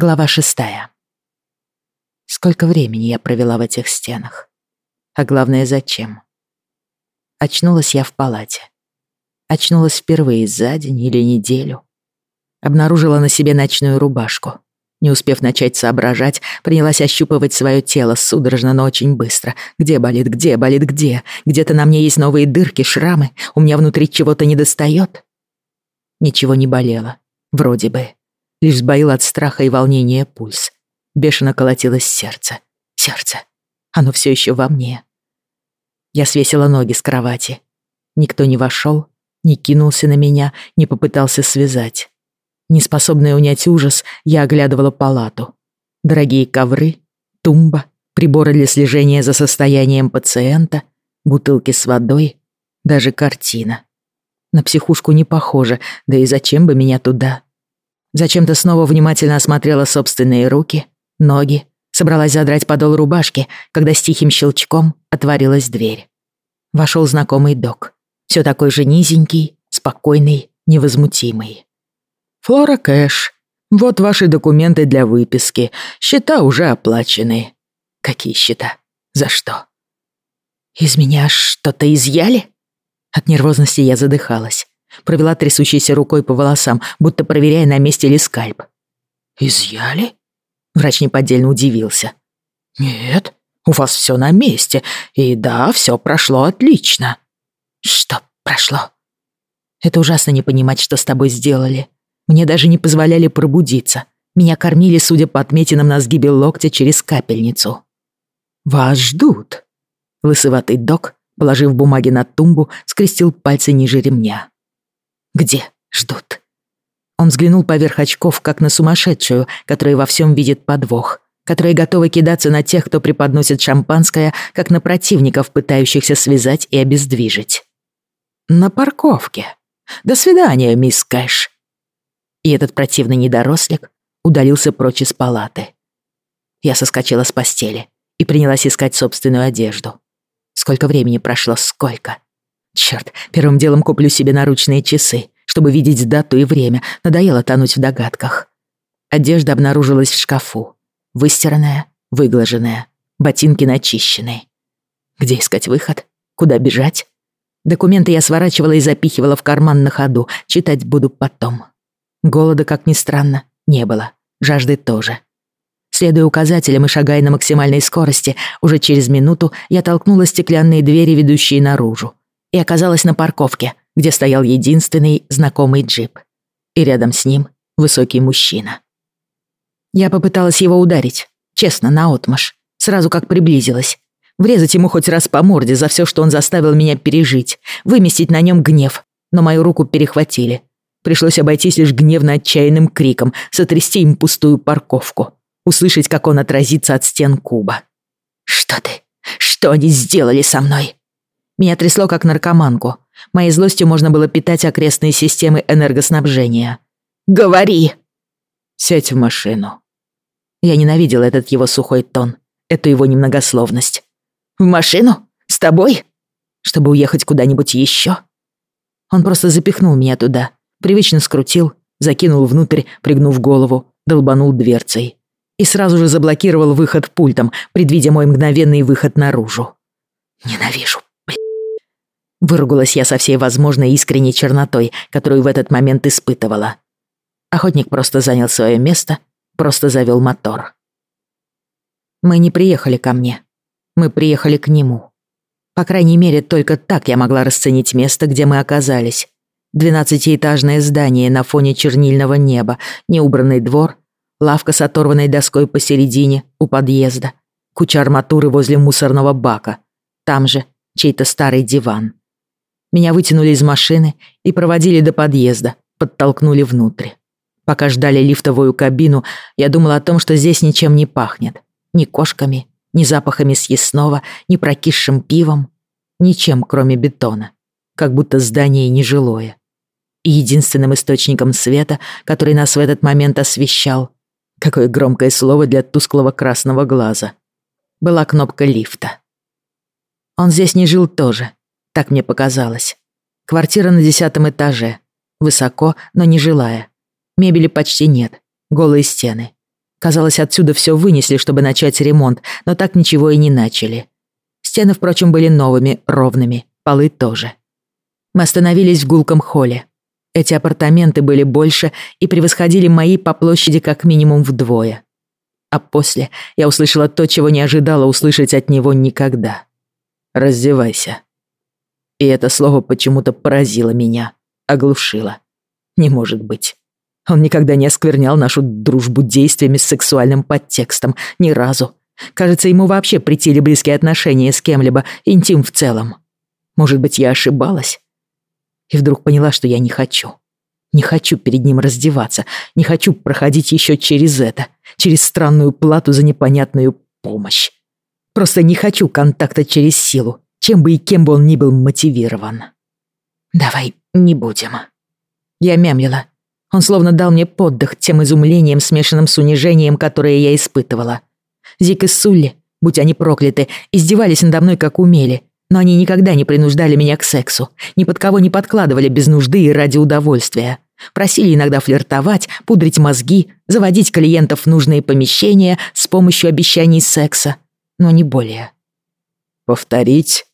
Глава шестая. Сколько времени я провела в этих стенах? А главное, зачем? Очнулась я в палате. Очнулась впервые за день или неделю. Обнаружила на себе ночную рубашку. Не успев начать соображать, принялась ощупывать свое тело судорожно, но очень быстро. Где болит, где болит, где? Где-то на мне есть новые дырки, шрамы. У меня внутри чего-то недостает. Ничего не болело. Вроде бы. Лишь сбоил от страха и волнения пульс. Бешено колотилось сердце. Сердце. Оно все еще во мне. Я свесила ноги с кровати. Никто не вошел, не кинулся на меня, не попытался связать. Неспособная унять ужас, я оглядывала палату. Дорогие ковры, тумба, приборы для слежения за состоянием пациента, бутылки с водой, даже картина. На психушку не похоже, да и зачем бы меня туда? Зачем-то снова внимательно осмотрела собственные руки, ноги, собралась задрать подол рубашки, когда с тихим щелчком отворилась дверь. Вошел знакомый док. Все такой же низенький, спокойный, невозмутимый. «Флора Кэш, вот ваши документы для выписки. Счета уже оплачены». «Какие счета? За что?» «Из меня что-то изъяли?» От нервозности я задыхалась. Провела трясущейся рукой по волосам, будто проверяя, на месте ли скальп. «Изъяли?» Врач неподдельно удивился. «Нет, у вас все на месте, и да, все прошло отлично». «Что прошло?» «Это ужасно не понимать, что с тобой сделали. Мне даже не позволяли пробудиться. Меня кормили, судя по отметинам на сгибе локтя, через капельницу». «Вас ждут». Лысоватый док, положив бумаги на тумбу, скрестил пальцы ниже ремня. Где ждут? Он взглянул поверх очков, как на сумасшедшую, которая во всем видит подвох, которая готова кидаться на тех, кто преподносит шампанское, как на противников, пытающихся связать и обездвижить. «На парковке. До свидания, мисс Кэш». И этот противный недорослик удалился прочь из палаты. Я соскочила с постели и принялась искать собственную одежду. Сколько времени прошло, сколько? Черт, первым делом куплю себе наручные часы, чтобы видеть дату и время. Надоело тонуть в догадках. Одежда обнаружилась в шкафу. Выстиранная, выглаженная, ботинки начищенные. Где искать выход? Куда бежать? Документы я сворачивала и запихивала в карман на ходу. Читать буду потом. Голода, как ни странно, не было. Жажды тоже. Следуя указателям и шагая на максимальной скорости, уже через минуту я толкнула стеклянные двери, ведущие наружу и оказалась на парковке, где стоял единственный знакомый джип. И рядом с ним высокий мужчина. Я попыталась его ударить, честно, наотмашь, сразу как приблизилась. Врезать ему хоть раз по морде за все, что он заставил меня пережить, выместить на нем гнев, но мою руку перехватили. Пришлось обойтись лишь гневно отчаянным криком, сотрясти им пустую парковку, услышать, как он отразится от стен куба. «Что ты? Что они сделали со мной?» Меня трясло как наркоманку. Моей злостью можно было питать окрестные системы энергоснабжения. «Говори!» «Сядь в машину». Я ненавидел этот его сухой тон, эту его немногословность. «В машину? С тобой?» Чтобы уехать куда-нибудь еще. Он просто запихнул меня туда, привычно скрутил, закинул внутрь, пригнув голову, долбанул дверцей. И сразу же заблокировал выход пультом, предвидя мой мгновенный выход наружу. Ненавижу, Выругалась я со всей возможной искренней чернотой, которую в этот момент испытывала. Охотник просто занял свое место, просто завел мотор. Мы не приехали ко мне. Мы приехали к нему. По крайней мере, только так я могла расценить место, где мы оказались. Двенадцатиэтажное здание на фоне чернильного неба, неубранный двор, лавка с оторванной доской посередине, у подъезда, куча арматуры возле мусорного бака, там же чей-то старый диван. Меня вытянули из машины и проводили до подъезда, подтолкнули внутрь. Пока ждали лифтовую кабину, я думала о том, что здесь ничем не пахнет. Ни кошками, ни запахами съестного, ни прокисшим пивом. Ничем, кроме бетона. Как будто здание нежилое. И единственным источником света, который нас в этот момент освещал, какое громкое слово для тусклого красного глаза, была кнопка лифта. Он здесь не жил тоже, так мне показалось. Квартира на десятом этаже. Высоко, но не жилая. Мебели почти нет. Голые стены. Казалось, отсюда все вынесли, чтобы начать ремонт, но так ничего и не начали. Стены, впрочем, были новыми, ровными, полы тоже. Мы остановились в гулком холле. Эти апартаменты были больше и превосходили мои по площади как минимум вдвое. А после я услышала то, чего не ожидала услышать от него никогда. «Раздевайся». И это слово почему-то поразило меня, оглушило. Не может быть. Он никогда не осквернял нашу дружбу действиями с сексуальным подтекстом. Ни разу. Кажется, ему вообще притили близкие отношения с кем-либо, интим в целом. Может быть, я ошибалась? И вдруг поняла, что я не хочу. Не хочу перед ним раздеваться. Не хочу проходить еще через это. Через странную плату за непонятную помощь. Просто не хочу контакта через силу, чем бы и кем бы он ни был мотивирован. «Давай не будем». Я мямлила, он словно дал мне поддых тем изумлением, смешанным с унижением, которое я испытывала. Зик и Сулли, будь они прокляты, издевались надо мной как умели, но они никогда не принуждали меня к сексу, ни под кого не подкладывали без нужды и ради удовольствия. Просили иногда флиртовать, пудрить мозги, заводить клиентов в нужные помещения с помощью обещаний секса, но не более. «Повторить?»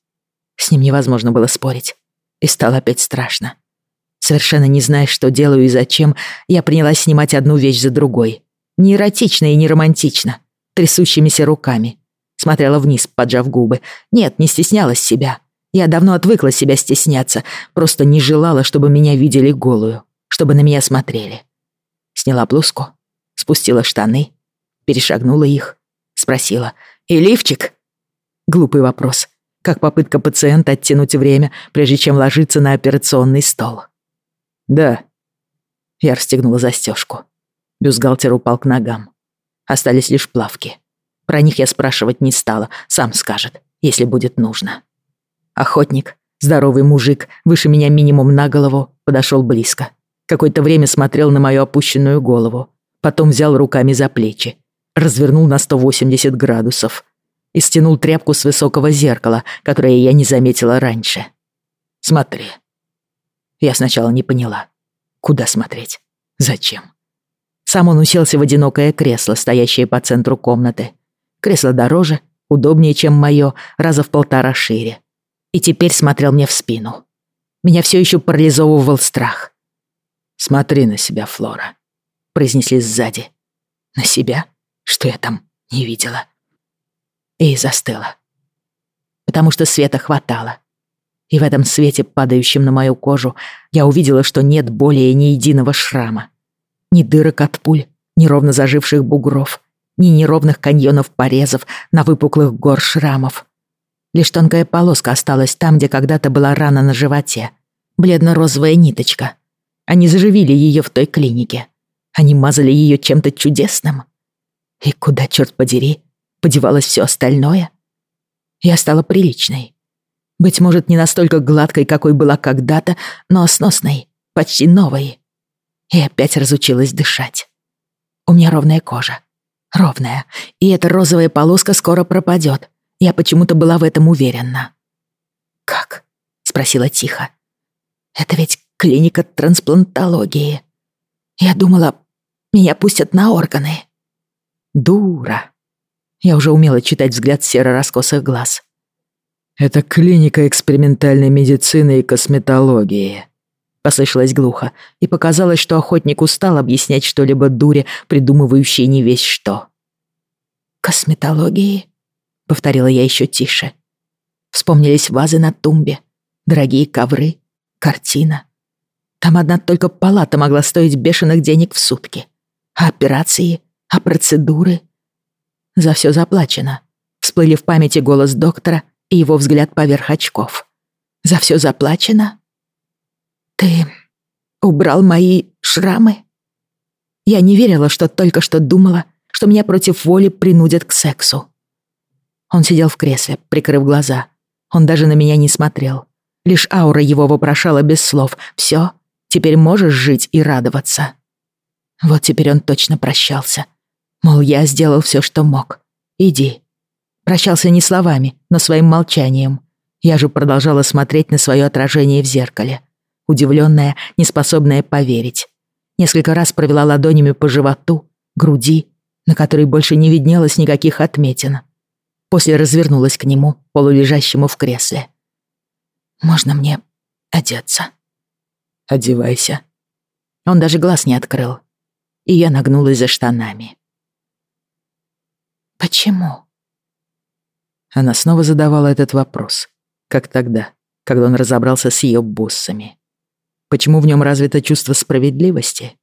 С ним невозможно было спорить, и стало опять страшно. Совершенно не зная, что делаю и зачем, я принялась снимать одну вещь за другой. Не эротично и не романтично. Трясущимися руками. Смотрела вниз, поджав губы. Нет, не стеснялась себя. Я давно отвыкла себя стесняться, просто не желала, чтобы меня видели голую, чтобы на меня смотрели. Сняла блузку, спустила штаны, перешагнула их, спросила «И лифчик?» Глупый вопрос, как попытка пациента оттянуть время, прежде чем ложиться на операционный стол. «Да». Я расстегнула застежку. Бюстгальтер упал к ногам. Остались лишь плавки. Про них я спрашивать не стала, сам скажет, если будет нужно. Охотник, здоровый мужик, выше меня минимум на голову, подошел близко. Какое-то время смотрел на мою опущенную голову. Потом взял руками за плечи. Развернул на 180 градусов. И стянул тряпку с высокого зеркала, которое я не заметила раньше. «Смотри», я сначала не поняла. Куда смотреть? Зачем? Сам он уселся в одинокое кресло, стоящее по центру комнаты. Кресло дороже, удобнее, чем мое, раза в полтора шире. И теперь смотрел мне в спину. Меня все еще парализовывал страх. «Смотри на себя, Флора», — произнесли сзади. «На себя? Что я там не видела?» И застыла. Потому что света хватало. И в этом свете, падающем на мою кожу, я увидела, что нет более ни единого шрама. Ни дырок от пуль, ни ровно заживших бугров, ни неровных каньонов порезов на выпуклых гор шрамов. Лишь тонкая полоска осталась там, где когда-то была рана на животе. Бледно-розовая ниточка. Они заживили ее в той клинике. Они мазали ее чем-то чудесным. И куда, черт подери, подевалось все остальное? Я стала приличной. Быть может, не настолько гладкой, какой была когда-то, но сносной, почти новой. И опять разучилась дышать. У меня ровная кожа. Ровная. И эта розовая полоска скоро пропадет. Я почему-то была в этом уверена. «Как?» — спросила тихо. «Это ведь клиника трансплантологии. Я думала, меня пустят на органы». «Дура!» Я уже умела читать взгляд серо-раскосых глаз. «Это клиника экспериментальной медицины и косметологии», — послышалось глухо, и показалось, что охотник устал объяснять что-либо дуре, придумывающей не весь что. «Косметологии?» — повторила я еще тише. Вспомнились вазы на тумбе, дорогие ковры, картина. Там одна только палата могла стоить бешеных денег в сутки. А операции, а процедуры? За все заплачено. Всплыли в памяти голос доктора — и его взгляд поверх очков. «За все заплачено?» «Ты убрал мои шрамы?» Я не верила, что только что думала, что меня против воли принудят к сексу. Он сидел в кресле, прикрыв глаза. Он даже на меня не смотрел. Лишь аура его вопрошала без слов. «Всё, теперь можешь жить и радоваться». Вот теперь он точно прощался. Мол, я сделал всё, что мог. Иди, Прощался не словами, но своим молчанием. Я же продолжала смотреть на свое отражение в зеркале. Удивленная, неспособная поверить. Несколько раз провела ладонями по животу, груди, на которой больше не виднелось никаких отметин. После развернулась к нему, полулежащему в кресле. «Можно мне одеться?» «Одевайся». Он даже глаз не открыл, и я нагнулась за штанами. «Почему?» Она снова задавала этот вопрос, как тогда, когда он разобрался с ее буссами. Почему в нем развито чувство справедливости?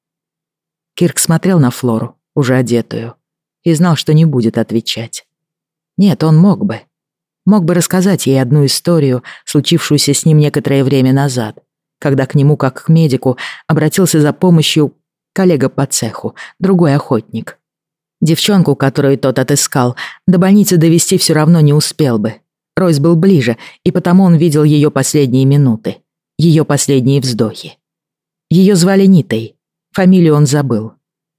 Кирк смотрел на Флору, уже одетую, и знал, что не будет отвечать. Нет, он мог бы. Мог бы рассказать ей одну историю, случившуюся с ним некоторое время назад, когда к нему, как к медику, обратился за помощью коллега по цеху, другой охотник. Девчонку, которую тот отыскал, до больницы довести все равно не успел бы. Ройс был ближе, и потому он видел ее последние минуты, ее последние вздохи. Ее звали Нитой, фамилию он забыл.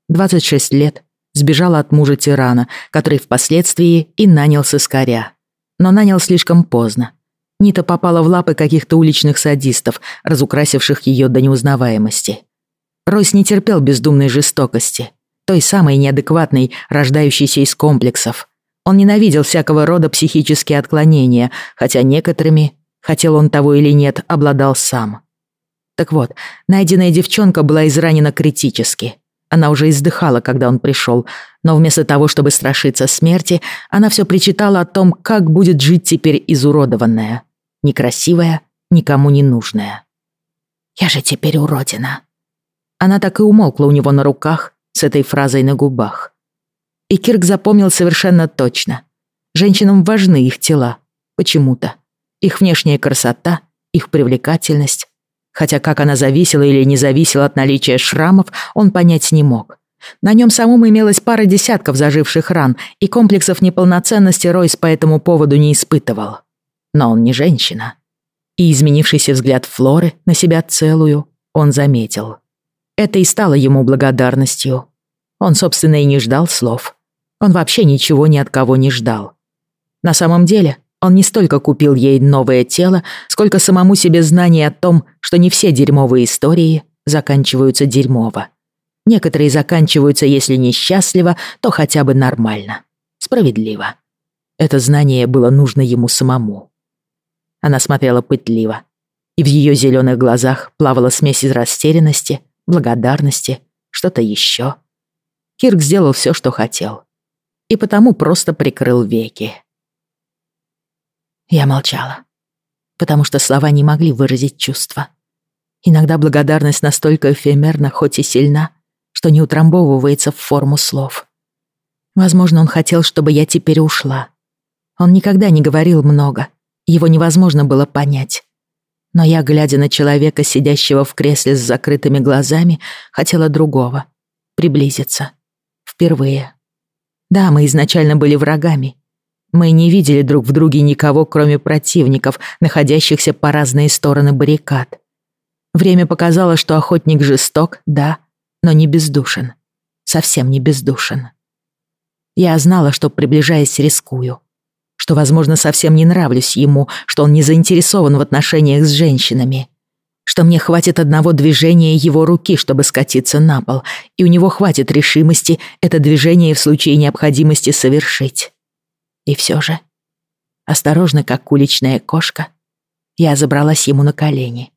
26 лет, сбежала от мужа тирана, который впоследствии и нанял сыскаря. Но нанял слишком поздно. Нита попала в лапы каких-то уличных садистов, разукрасивших ее до неузнаваемости. Ройс не терпел бездумной жестокости, той самой неадекватной, рождающейся из комплексов. Он ненавидел всякого рода психические отклонения, хотя некоторыми, хотел он того или нет, обладал сам. Так вот, найденная девчонка была изранена критически. Она уже издыхала, когда он пришел, но вместо того, чтобы страшиться смерти, она все причитала о том, как будет жить теперь изуродованная. Некрасивая, никому не нужная. «Я же теперь уродина». Она так и умолкла у него на руках с этой фразой на губах. И Кирк запомнил совершенно точно. Женщинам важны их тела, почему-то. Их внешняя красота, их привлекательность, Хотя как она зависела или не зависела от наличия шрамов, он понять не мог. На нем самом имелось пара десятков заживших ран, и комплексов неполноценности Ройс по этому поводу не испытывал. Но он не женщина. И изменившийся взгляд Флоры на себя целую он заметил. Это и стало ему благодарностью. Он, собственно, и не ждал слов. Он вообще ничего ни от кого не ждал. На самом деле, он не столько купил ей новое тело, сколько самому себе знание о том, что не все дерьмовые истории заканчиваются дерьмово. Некоторые заканчиваются, если не счастливо, то хотя бы нормально. Справедливо. Это знание было нужно ему самому. Она смотрела пытливо, и в ее зеленых глазах плавала смесь из растерянности, благодарности, что-то еще. Кирк сделал все, что хотел. И потому просто прикрыл веки. Я молчала, потому что слова не могли выразить чувства. Иногда благодарность настолько эфемерна, хоть и сильна, что не утрамбовывается в форму слов. Возможно, он хотел, чтобы я теперь ушла. Он никогда не говорил много, его невозможно было понять. Но я, глядя на человека, сидящего в кресле с закрытыми глазами, хотела другого — приблизиться. Впервые. Да, мы изначально были врагами, мы не видели друг в друге никого, кроме противников, находящихся по разные стороны баррикад. Время показало, что охотник жесток, да, но не бездушен. Совсем не бездушен. Я знала, что, приближаясь, рискую. Что, возможно, совсем не нравлюсь ему, что он не заинтересован в отношениях с женщинами. Что мне хватит одного движения его руки, чтобы скатиться на пол, и у него хватит решимости это движение в случае необходимости совершить. И все же, осторожно, как уличная кошка, я забралась ему на колени.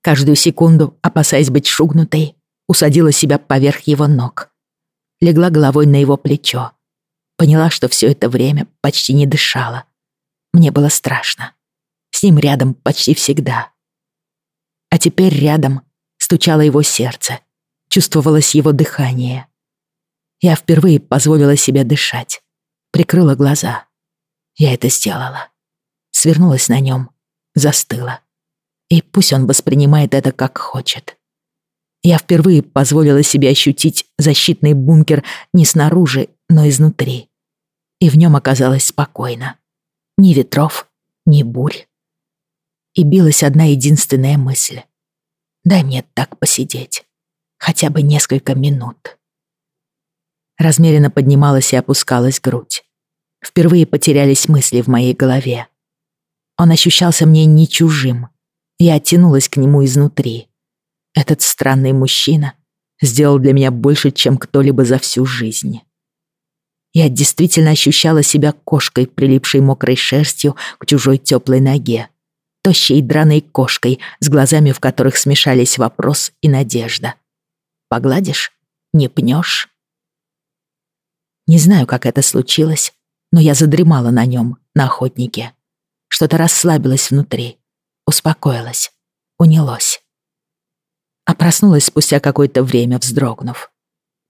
Каждую секунду, опасаясь быть шугнутой, усадила себя поверх его ног. Легла головой на его плечо. Поняла, что все это время почти не дышала. Мне было страшно. С ним рядом почти всегда. А теперь рядом стучало его сердце. Чувствовалось его дыхание. Я впервые позволила себе дышать прикрыла глаза. Я это сделала. Свернулась на нем, застыла. И пусть он воспринимает это как хочет. Я впервые позволила себе ощутить защитный бункер не снаружи, но изнутри. И в нем оказалось спокойно. Ни ветров, ни бурь. И билась одна единственная мысль. Дай мне так посидеть. Хотя бы несколько минут. Размеренно поднималась и опускалась грудь. Впервые потерялись мысли в моей голове. Он ощущался мне не чужим. Я оттянулась к нему изнутри. Этот странный мужчина сделал для меня больше, чем кто-либо за всю жизнь. Я действительно ощущала себя кошкой, прилипшей мокрой шерстью к чужой теплой ноге. Тощей драной кошкой, с глазами в которых смешались вопрос и надежда. Погладишь? Не пнешь? Не знаю, как это случилось, но я задремала на нем, на охотнике. Что-то расслабилось внутри, успокоилось, унялось. А проснулась спустя какое-то время, вздрогнув.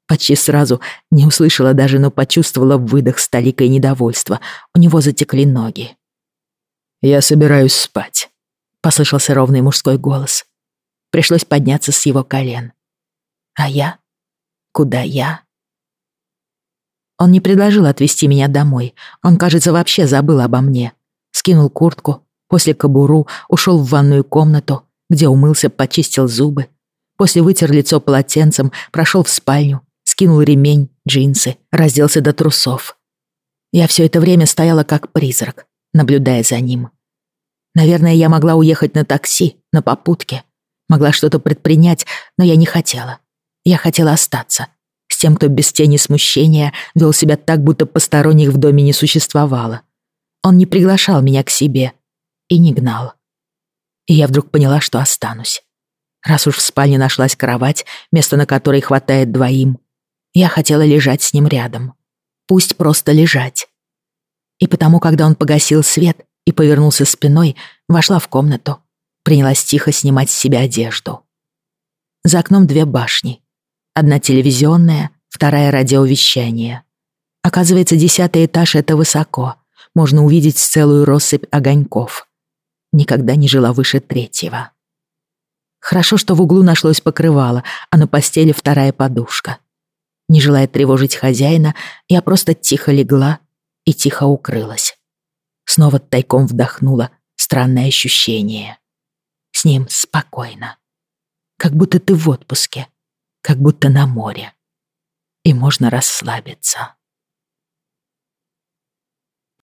Почти сразу не услышала даже, но почувствовала выдох с толикой недовольства. У него затекли ноги. «Я собираюсь спать», — послышался ровный мужской голос. Пришлось подняться с его колен. А я? Куда я? Он не предложил отвезти меня домой. Он, кажется, вообще забыл обо мне. Скинул куртку, после кобуру ушел в ванную комнату, где умылся, почистил зубы. После вытер лицо полотенцем, прошел в спальню, скинул ремень, джинсы, разделся до трусов. Я все это время стояла как призрак, наблюдая за ним. Наверное, я могла уехать на такси, на попутке. Могла что-то предпринять, но я не хотела. Я хотела остаться. С тем, кто без тени смущения вел себя так, будто посторонних в доме не существовало. Он не приглашал меня к себе и не гнал. И я вдруг поняла, что останусь. Раз уж в спальне нашлась кровать, место на которой хватает двоим, я хотела лежать с ним рядом. Пусть просто лежать. И потому, когда он погасил свет и повернулся спиной, вошла в комнату, принялась тихо снимать с себя одежду. За окном две башни. Одна телевизионная, вторая радиовещание. Оказывается, десятый этаж — это высоко. Можно увидеть целую россыпь огоньков. Никогда не жила выше третьего. Хорошо, что в углу нашлось покрывало, а на постели вторая подушка. Не желая тревожить хозяина, я просто тихо легла и тихо укрылась. Снова тайком вдохнула странное ощущение. С ним спокойно. Как будто ты в отпуске, как будто на море. И можно расслабиться.